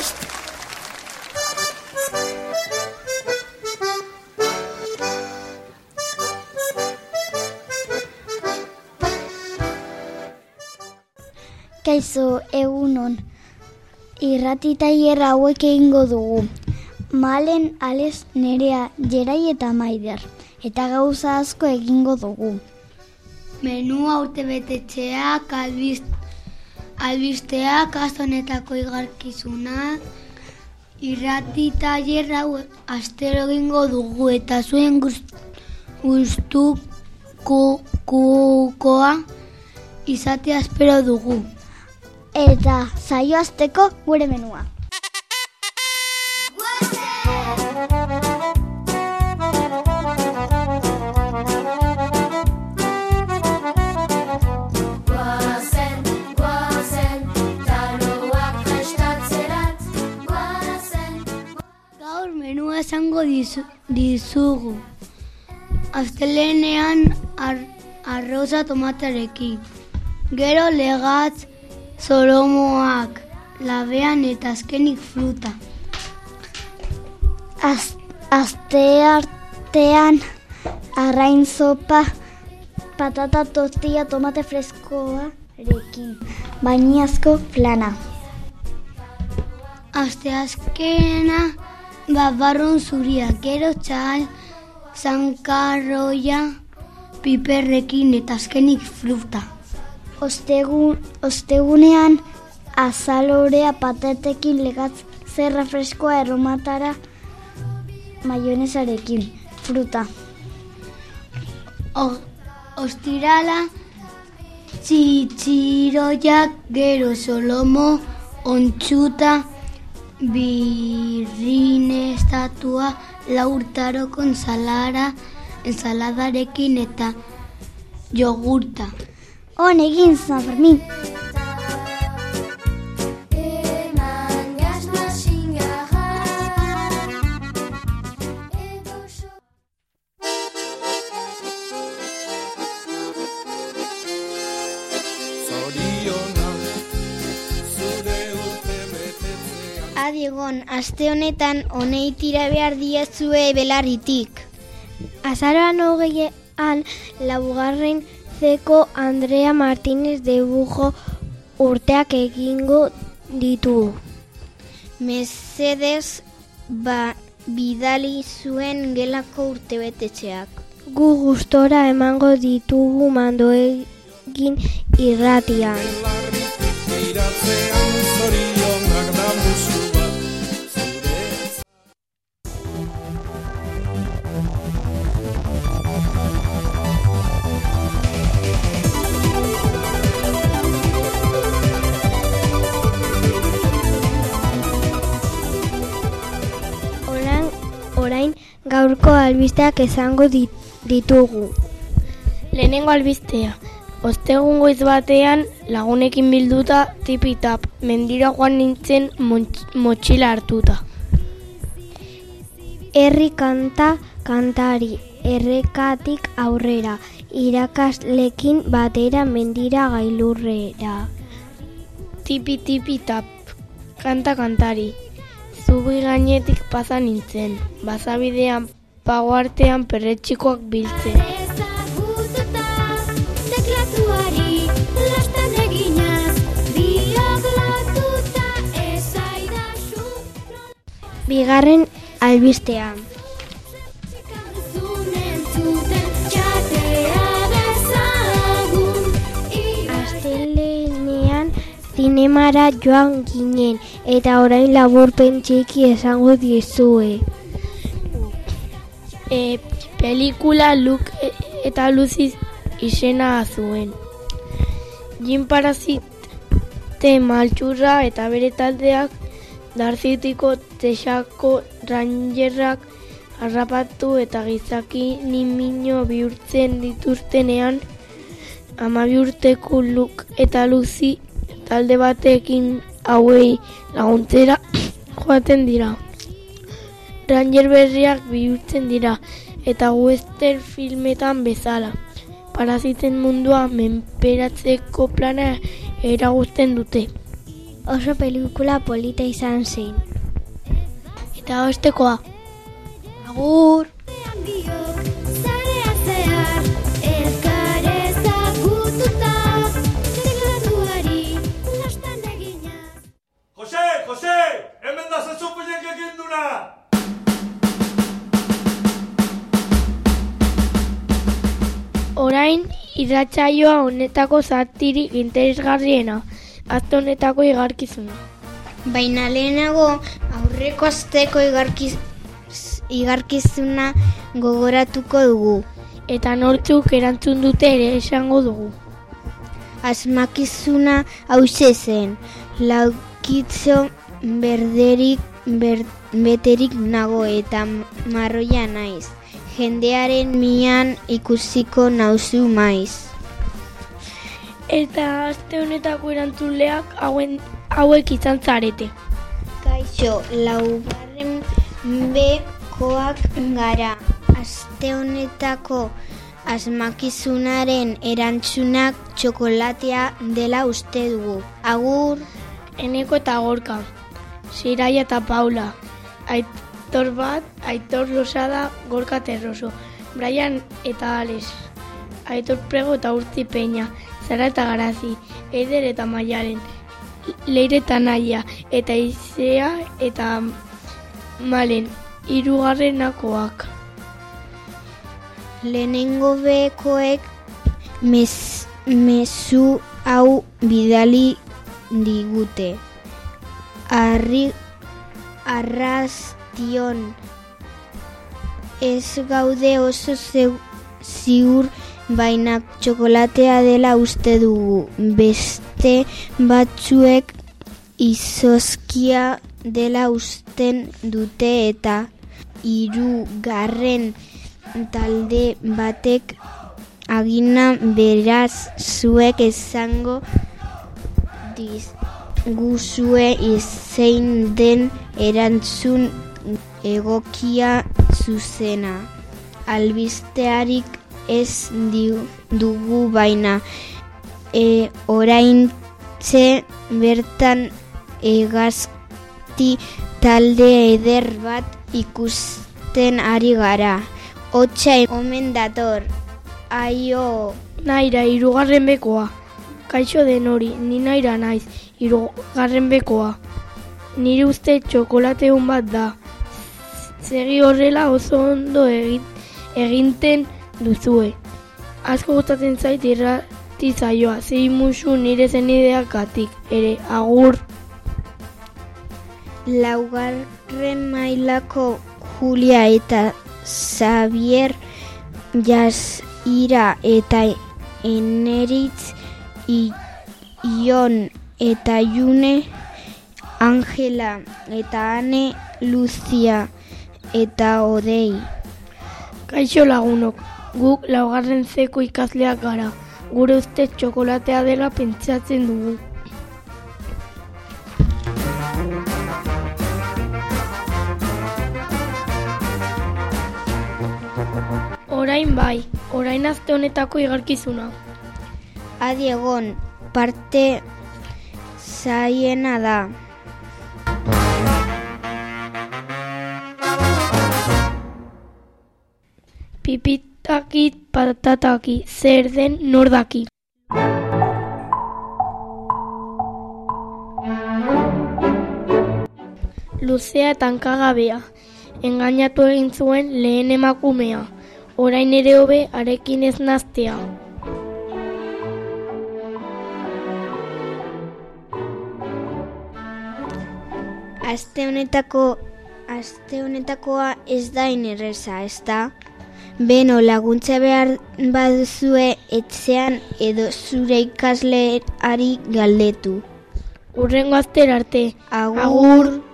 West! Kaixo egunon. Irrati tailer hauek egingo dugu. Malen, Ales, Nerea, Jerai eta Maider. Eta gauza asko egingo dugu. Menua urte betetxeak, albiz, albisteak, azonetako igarkizuna, irrati tailer hau astero egingo dugu eta zuen gustukoa izatea espero dugu. Eta zaio azteko gure menua. Esango dizu, dizugu. Astelenean ar, arroza tomatearekin. Gero legatz solomoak, labean eta azkenik fruta. Az, azte artean arrain sopa, patata tortilla, tomate freskoa rekin. Bainiazko plana. Aste azkena babarrun zuria, gero txal, zankarroia, piperrekin eta azkenik fruta. Ostegun, ostegunean azalorea patatekin legatz zerra freskoa erromatara maionezarekin. Fruta. O, ostirala, txitxiroiak, gero solomo, ontsuta, birrine estatua, laurtaroko ensalara, ensaladarekin eta jogurta. On egin San Fermin. Eman Adiegon, aste honetan honei tira behar diezue belarritik. Azaroan hogeian laugarren zeko Andrea Martínez de Bujo urteak egingo ditu. Mesedez ba, bidali zuen gelako urte betetxeak. Gu gustora emango ditugu mando egin irratian. Albisteak esango dit- ditugu. Lehenengo albistea. Ostegun goiz batean lagunekin bilduta tipitap mendira joan nintzen motxila hartuta. Herri kanta kantari errekatik aurrera irakaslekin batera mendira gailurrera. Tipi tipi tap, kanta kantari. Zubi gainetik pasa nintzen, bazabidean pago artean perretxikoak biltzen. Bigarren albistea. zunen zuten txatea dezagun. Astelenean zinemara joan ginen eta orain laburpen txiki esango dizue. E, pelikula Luk e- eta Luziz izena zuen. Jin Parazite maltsurra eta bere taldeak Darzitiko Texako Rangerrak harrapatu eta gizaki nimino bihurtzen dituztenean amabi urteko Luk eta Luzi talde batekin hauei laguntzera joaten dira. Ranger berriak bihurtzen dira eta western filmetan bezala. Paraziten mundua menperatzeko plana eragusten dute. Oso pelikula polita izan zen. Eta ostekoa. Agur! Irratsaioa honetako zatirik interesgarriena. Azte honetako igarkizuna. Baina lehenago aurreko asteko igarkiz, igarkizuna gogoratuko dugu. Eta nortzuk erantzun dute ere esango dugu. Asmakizuna hause zen, laukitzo berderik ber, beterik nago eta marroia naiz. Jendearen mian ikusiko nauzu maiz. Eta azte honetako erantzuleak hauen, hauek izan zarete. Kaixo, laugarren bekoak gara. Aste honetako asmakizunaren erantzunak txokolatea dela uste dugu. Agur, Eneko eta Gorka, Siraia eta Paula, Aitor bat, Aitor Losada, Gorka Terroso, Brian eta Alex, Aitor Prego eta Urtzi Peña, Zara eta Garazi, Eider eta Maialen, Leire eta Naia, eta Izea eta Malen, hirugarrenakoak. lehenengo bekoek mez, mezu hau bidali digute. Arri, arrastion ez gaude oso ziur baina txokolatea dela uste dugu. Beste batzuek izozkia dela usten dute eta hirugarren talde batek agina beraz zuek esango dizguzue izein den erantzun egokia zuzena. Albistearik ez dugu baina e, orain bertan egazti talde eder bat ikusten ari gara. Hotxa omen dator, aio, Naira, hirugarren bekoa. Kaixo den hori, ni naira naiz, hirugarren bekoa. Nire uste txokolate hon bat da. Segi horrela oso ondo egin, eginten duzue. Asko gustatzen zait irrati zaioa, zei musu nire zenideak gatik, ere, agur. laugarren mailako Julia eta Xavier Jasira eta Eneritz Ion eta June Angela eta Ane Lucia eta Odei. Kaixo lagunok, guk laugarren zeko ikasleak gara. Gure uste txokolatea dela pentsatzen dugu. Orain bai, orain azte honetako igarkizuna. Adi egon, parte zaiena da. Pipitakit patataki, zer den nordaki. Luzea eta hankagabea, engainatu egin zuen lehen emakumea, orain ere hobe arekin ez naztea. Aste honetako aste honetakoa ez da inerreza, ez da? Beno, laguntza behar baduzue etxean edo zure ikasleari galdetu. Urrengo azter arte, Agur. Agur.